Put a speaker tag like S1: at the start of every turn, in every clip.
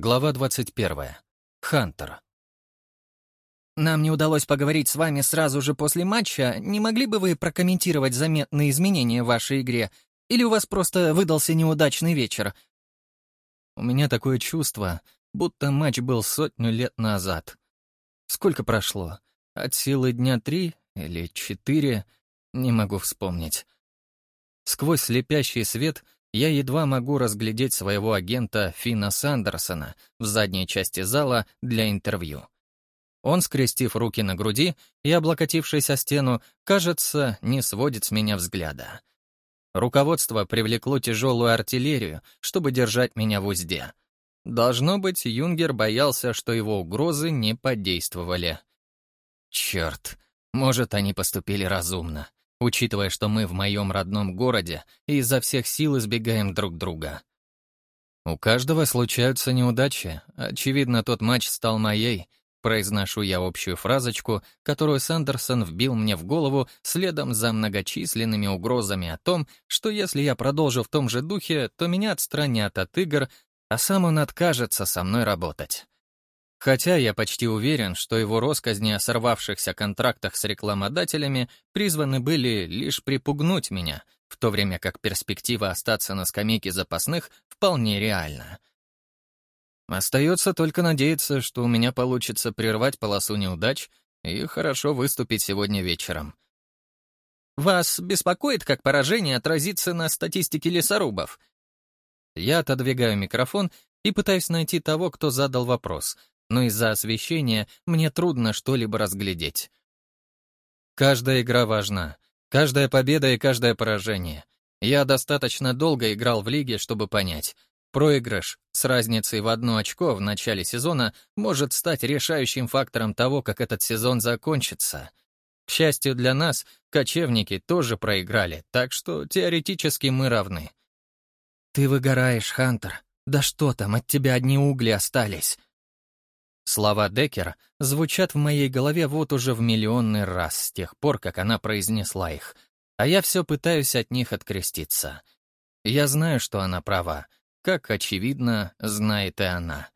S1: Глава 21. Хантер.
S2: Нам не удалось поговорить с вами сразу же после матча. Не могли бы вы прокомментировать заметные изменения в вашей игре? Или у вас просто выдался неудачный вечер?
S1: У меня такое чувство, будто матч был сотню лет назад. Сколько прошло? От силы дня три или четыре? Не могу вспомнить. Сквозь слепящий свет я едва могу разглядеть своего агента Фина Сандерсона в задней части зала для интервью. Он, скрестив руки на груди и облокотившись о стену, кажется, не сводит с меня взгляда. Руководство привлекло тяжелую артиллерию, чтобы держать меня в узде. Должно быть, Юнгер боялся, что его угрозы не подействовали. Черт, может, они поступили разумно, учитывая, что мы в моем родном городе и изо всех сил избегаем друг друга. У каждого случаются неудачи. Очевидно, тот матч стал моей, Произношу я общую фразочку, которую Сандерсон вбил мне в голову следом за многочисленными угрозами о том, что если я продолжу в том же духе, то меня отстранят от игр, а сам он откажется со мной работать. Хотя я почти уверен, что его россказни о сорвавшихся контрактах с рекламодателями призваны были лишь припугнуть меня, в то время как перспектива остаться на скамейке запасных вполне реальна. Остается только надеяться, что у меня получится прервать полосу неудач и хорошо выступить сегодня вечером.
S2: «Вас беспокоит, как поражение отразится на статистике лесорубов?»
S1: Я отодвигаю микрофон и пытаюсь найти того, кто задал вопрос, но из-за освещения мне трудно что-либо разглядеть. Каждая игра важна, каждая победа и каждое поражение. Я достаточно долго играл в лиге, чтобы понять — Проигрыш с разницей в одно очко в начале сезона может стать решающим фактором того, как этот сезон закончится. К счастью для нас, кочевники тоже проиграли, так что теоретически мы равны.
S2: «Ты выгораешь, Хантер. Да что там, от тебя одни угли остались».
S1: Слова Деккера звучат в моей голове вот уже в миллионный раз с тех пор, как она произнесла их, а я все пытаюсь от них откреститься. Я знаю, что она права, как, очевидно, знает и она.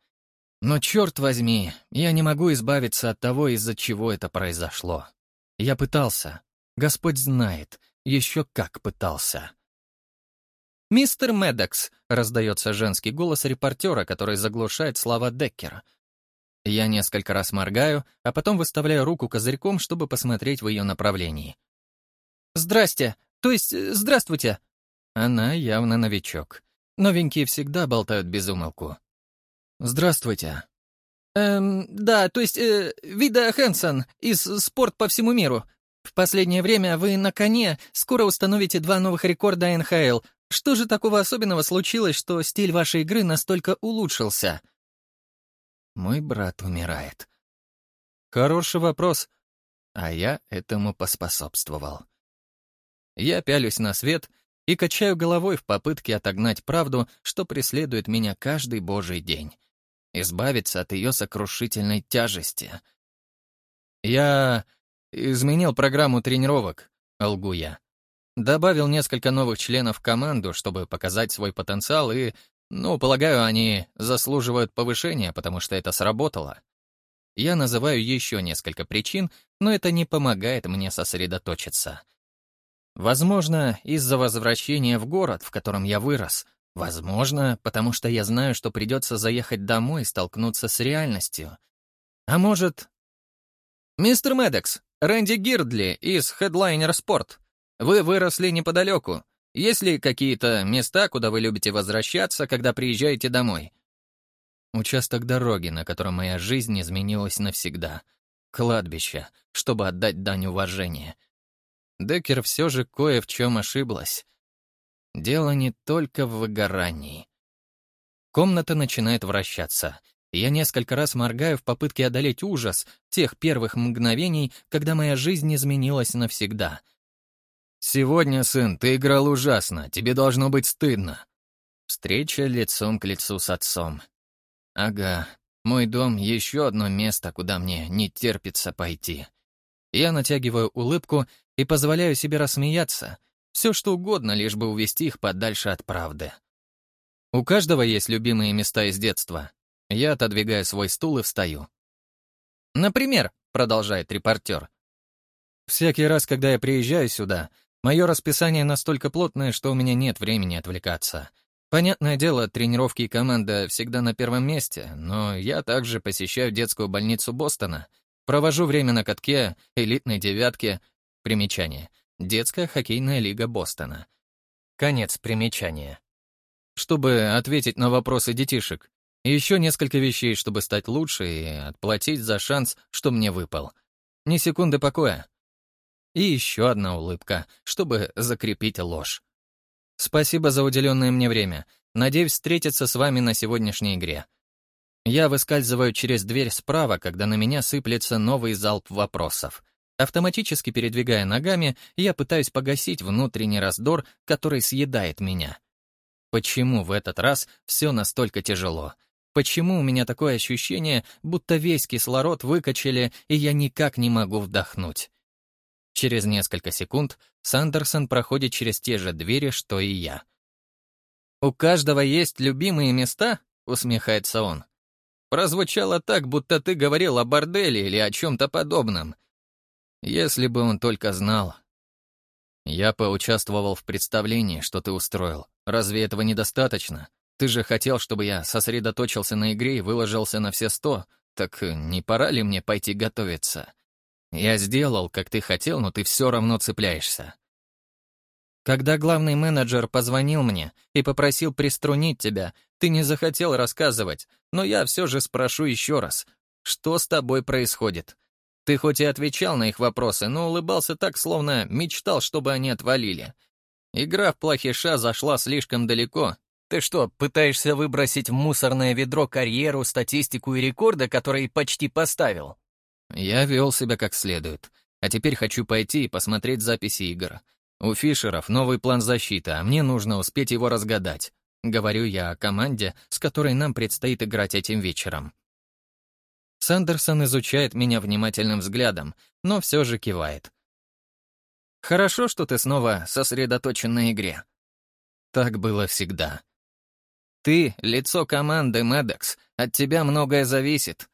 S1: Но, черт возьми, я не могу избавиться от того, из-за чего это произошло. Я пытался. Господь знает, еще как пытался.
S2: «Мистер Медекс», — раздается женский голос репортера, который заглушает слова Деккера.
S1: Я несколько раз моргаю, а потом выставляю руку козырьком, чтобы посмотреть в ее направлении.
S2: «Здрасте! То есть, э, здравствуйте!»
S1: Она явно новичок. Новенькие всегда болтают без умолку. «Здравствуйте».
S2: «Эм, да, то есть, э, Вида Хэнсон из «Спорт по всему миру». В последнее время вы на коне скоро установите два новых рекорда НХЛ. Что же такого особенного случилось, что стиль вашей игры настолько улучшился?»
S1: «Мой брат умирает». Хороший вопрос, а я этому поспособствовал. Я пялюсь на свет — и качаю головой в попытке отогнать правду, что преследует меня каждый божий день. Избавиться от ее сокрушительной тяжести. Я изменил программу тренировок, лгу я. Добавил несколько новых членов в команду, чтобы показать свой потенциал, и, ну, полагаю, они заслуживают повышения, потому что это сработало. Я называю еще несколько причин, но это не помогает мне сосредоточиться. Возможно, из-за возвращения в город, в котором я вырос. Возможно, потому что я знаю, что придется заехать домой и столкнуться с реальностью. А может... «Мистер Медекс, Рэнди Гирдли из Headliner Sport. Вы выросли неподалеку. Есть ли какие-то места, куда вы любите возвращаться, когда приезжаете домой?» Участок дороги, на котором моя жизнь изменилась навсегда. Кладбище, чтобы отдать дань уважения — Деккер все же кое в чем ошиблась. Дело не только в выгорании. Комната начинает вращаться. Я несколько раз моргаю в попытке одолеть ужас тех первых мгновений, когда моя жизнь изменилась навсегда. «Сегодня, сын, ты играл ужасно, тебе должно быть стыдно». Встреча лицом к лицу с отцом. Ага, мой дом — еще одно место, куда мне не терпится пойти. Я натягиваю улыбку и позволяю себе рассмеяться. Все что угодно, лишь бы увести их подальше от правды. У каждого есть любимые места из детства. Я отодвигаю свой стул и встаю.
S2: «Например», — продолжает репортер,
S1: «всякий раз, когда я приезжаю сюда, мое расписание настолько плотное, что у меня нет времени отвлекаться. Понятное дело, тренировки и команда всегда на первом месте, но я также посещаю детскую больницу Бостона, провожу время на катке, элитной девятке, примечание, детская хоккейная лига Бостона. Конец примечания. Чтобы ответить на вопросы детишек, еще несколько вещей, чтобы стать лучше и отплатить за шанс, что мне выпал. Ни секунды покоя. И еще одна улыбка, чтобы закрепить ложь. Спасибо за уделенное мне время. Надеюсь встретиться с вами на сегодняшней игре. Я выскальзываю через дверь справа, когда на меня сыплется новый залп вопросов. Автоматически передвигая ногами, я пытаюсь погасить внутренний раздор, который съедает меня. Почему в этот раз все настолько тяжело? Почему у меня такое ощущение, будто весь кислород выкачали, и я никак не могу вдохнуть? Через несколько секунд Сандерсон проходит через те же двери, что и я. «У каждого есть любимые места?» — усмехается он. «Прозвучало так, будто ты говорил о борделе или о чем-то подобном. Если бы он только знал. Я поучаствовал в представлении, что ты устроил. Разве этого недостаточно? Ты же хотел, чтобы я сосредоточился на игре и выложился на все сто. Так не пора ли мне пойти готовиться? Я сделал, как ты хотел, но ты все равно цепляешься. Когда главный менеджер позвонил мне и попросил приструнить тебя, ты не захотел рассказывать, но я все же спрошу еще раз. Что с тобой происходит? Ты хоть и отвечал на их вопросы, но улыбался так, словно мечтал, чтобы они отвалили. Игра в плохиша зашла слишком далеко. Ты что, пытаешься выбросить в мусорное ведро карьеру, статистику и рекорды, которые почти поставил? Я вел себя как следует. А теперь хочу пойти и посмотреть записи игр. У Фишеров новый план защиты, а мне нужно успеть его разгадать. Говорю я о команде, с которой нам предстоит играть этим вечером. Сандерсон изучает меня внимательным взглядом, но все же кивает. «Хорошо, что ты снова сосредоточен на игре». Так было всегда. «Ты — лицо команды, Медекс, от тебя многое зависит».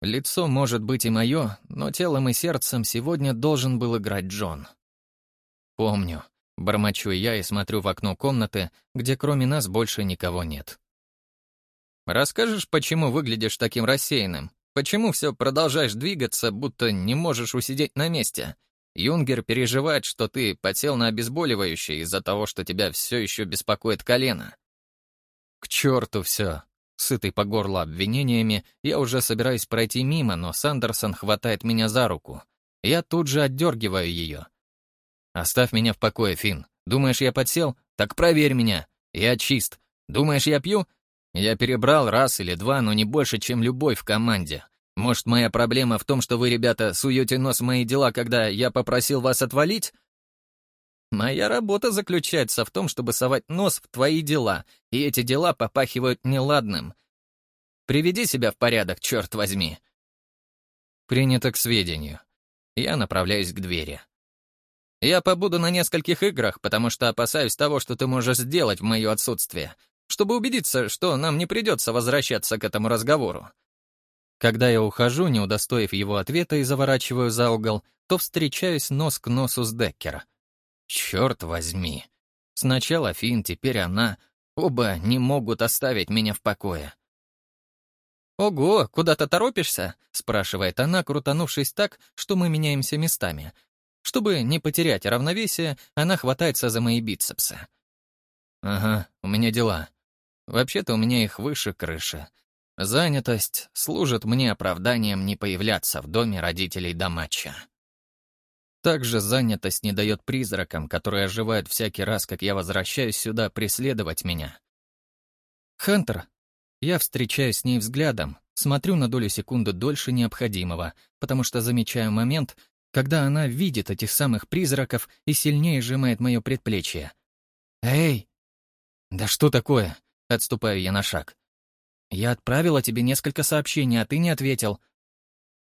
S1: Лицо может быть и мое, но телом и сердцем сегодня должен был играть Джон. «Помню», — бормочу я и смотрю в окно комнаты, где кроме нас больше никого нет. «Расскажешь, почему выглядишь таким рассеянным? Почему все продолжаешь двигаться, будто не можешь усидеть на месте?» Юнгер переживает, что ты потел на обезболивающее из-за того, что тебя все еще беспокоит колено. К черту все. Сытый по горло обвинениями, я уже собираюсь пройти мимо, но Сандерсон хватает меня за руку. Я тут же отдергиваю ее. «Оставь меня в покое, Финн. Думаешь, я подсел? Так проверь меня. Я чист. Думаешь, я пью? Я перебрал раз или два, но не больше, чем любой в команде. Может, моя проблема в том, что вы, ребята, суете нос в мои дела, когда я попросил вас отвалить? Моя работа заключается в том, чтобы совать нос в твои дела, и эти дела попахивают неладным. Приведи себя в порядок, черт возьми. Принято к сведению. Я направляюсь к двери. Я побуду на нескольких играх, потому что опасаюсь того, что ты можешь сделать в мое отсутствие, чтобы убедиться, что нам не придется возвращаться к этому разговору. Когда я ухожу, не удостоив его ответа и заворачиваю за угол, то встречаюсь нос к носу с Деккер. Черт возьми. Сначала Финн, теперь она. Оба не могут оставить меня в покое. «Ого, куда-то торопишься?» — спрашивает она, крутанувшись так, что мы меняемся местами, чтобы не потерять равновесие, она хватается за мои бицепсы. «Ага, у меня дела. Вообще-то у меня их выше крыши. Занятость служит мне оправданием не появляться в доме родителей до матча. Также занятость не дает призракам, которые оживают всякий раз, как я возвращаюсь сюда, преследовать меня. «Хантер!» Я встречаюсь с ней взглядом, смотрю на долю секунды дольше необходимого, потому что замечаю момент, когда она видит этих самых призраков и сильнее сжимает мое предплечье. «Эй!» «Да что такое?» — отступаю я на шаг. «Я отправила тебе несколько сообщений, а ты не ответил».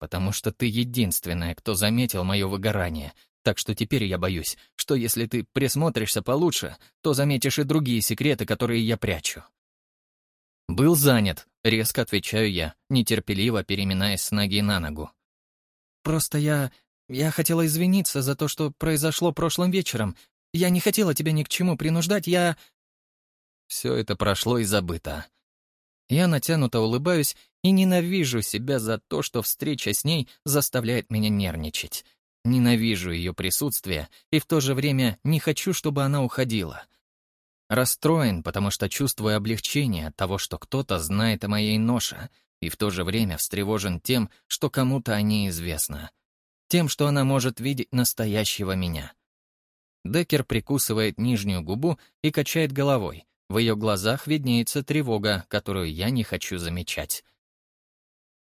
S1: «Потому что ты единственная, кто заметил мое выгорание, так что теперь я боюсь, что если ты присмотришься получше, то заметишь и другие секреты, которые я прячу». «Был занят», резко отвечаю я, нетерпеливо переминаясь с ноги на ногу.
S2: «Просто я... я хотела извиниться за то, что произошло прошлым вечером. Я не хотела тебя ни к чему принуждать, я...»
S1: Все это прошло и забыто. Я натянуто улыбаюсь и ненавижу себя за то, что встреча с ней заставляет меня нервничать. Ненавижу ее присутствие и в то же время не хочу, чтобы она уходила. Расстроен, потому что чувствую облегчение от того, что кто-то знает о моей ноше, и в то же время встревожен тем, что кому-то о ней известно. Тем, что она может видеть настоящего меня. Деккер прикусывает нижнюю губу и качает головой. В ее глазах виднеется тревога, которую я не хочу замечать.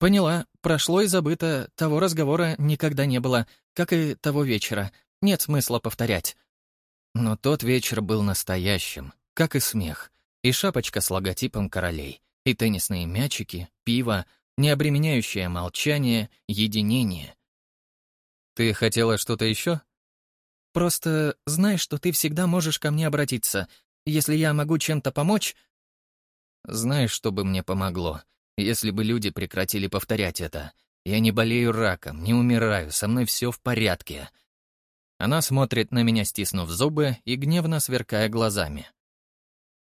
S2: «Поняла. Прошло и забыто. Того разговора никогда не было, как и того вечера. Нет смысла повторять».
S1: Но тот вечер был настоящим, как и смех, и шапочка с логотипом королей, и теннисные мячики, пиво, необременяющее молчание, единение. «Ты хотела что-то еще?»
S2: «Просто знай, что ты всегда можешь ко мне обратиться. Если я могу чем-то помочь...»
S1: «Знаешь, что бы мне помогло?» Если бы люди прекратили повторять это. Я не болею раком, не умираю, со мной все в порядке. Она смотрит на меня, стиснув зубы и гневно сверкая глазами.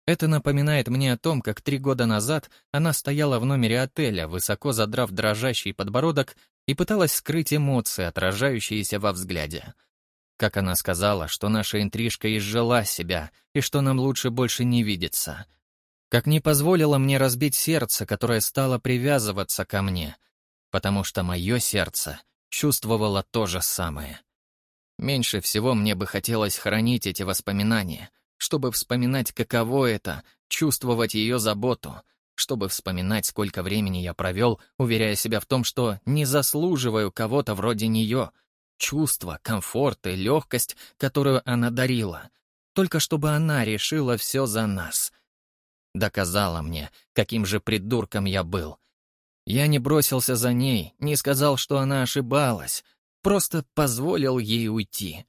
S1: Это напоминает мне о том, как три года назад она стояла в номере отеля, высоко задрав дрожащий подбородок и пыталась скрыть эмоции, отражающиеся во взгляде. Как она сказала, что наша интрижка изжила себя и что нам лучше больше не видеться — как не позволило мне разбить сердце, которое стало привязываться ко мне, потому что мое сердце чувствовало то же самое. Меньше всего мне бы хотелось хранить эти воспоминания, чтобы вспоминать, каково это — чувствовать ее заботу, чтобы вспоминать, сколько времени я провел, уверяя себя в том, что не заслуживаю кого-то вроде нее, чувство, комфорт и легкость, которую она дарила, только чтобы она решила все за нас — Доказала мне, каким же придурком я был. Я не бросился за ней, не сказал, что она ошибалась, просто позволил ей уйти.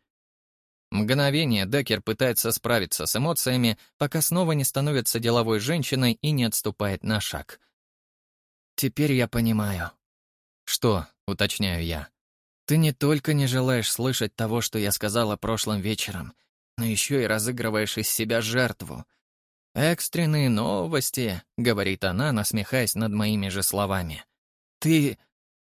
S1: Мгновение Деккер пытается справиться с эмоциями, пока снова не становится деловой женщиной и не отступает на шаг. «Теперь я понимаю». «Что?» — уточняю я. «Ты не только не желаешь слышать того, что я сказала прошлым вечером, но еще и разыгрываешь из себя жертву. «Экстренные новости», — говорит она, насмехаясь над моими же словами. «Ты...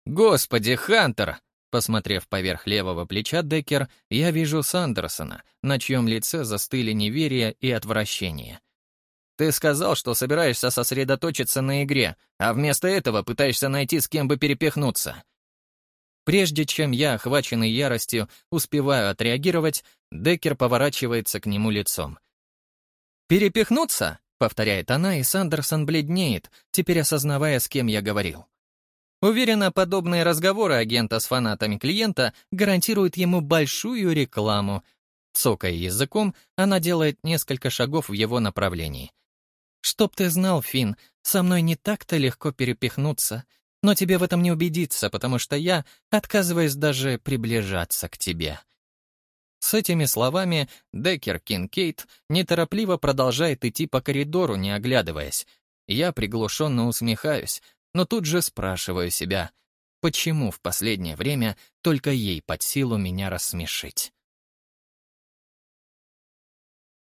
S1: Господи, Хантер!» Посмотрев поверх левого плеча Деккер, я вижу Сандерсона, на чьем лице застыли неверие и отвращение. «Ты сказал, что собираешься сосредоточиться на игре, а вместо этого пытаешься найти с кем бы перепихнуться». Прежде чем я, охваченный яростью, успеваю отреагировать, Деккер поворачивается к нему лицом — «Перепихнуться?» — повторяет она, и Сандерсон бледнеет, теперь осознавая, с кем я говорил. Уверена, подобные разговоры агента с фанатами клиента гарантируют ему большую рекламу. Цокая языком, она делает несколько шагов в его направлении. «Чтоб ты знал, Финн, со мной не так-то легко перепихнуться, но тебе в этом не убедиться, потому что я отказываюсь даже приближаться к тебе». С этими словами Деккер Кинкейт неторопливо продолжает идти по коридору, не оглядываясь. Я приглушенно усмехаюсь, но тут же спрашиваю себя, почему в последнее время только ей под силу меня рассмешить.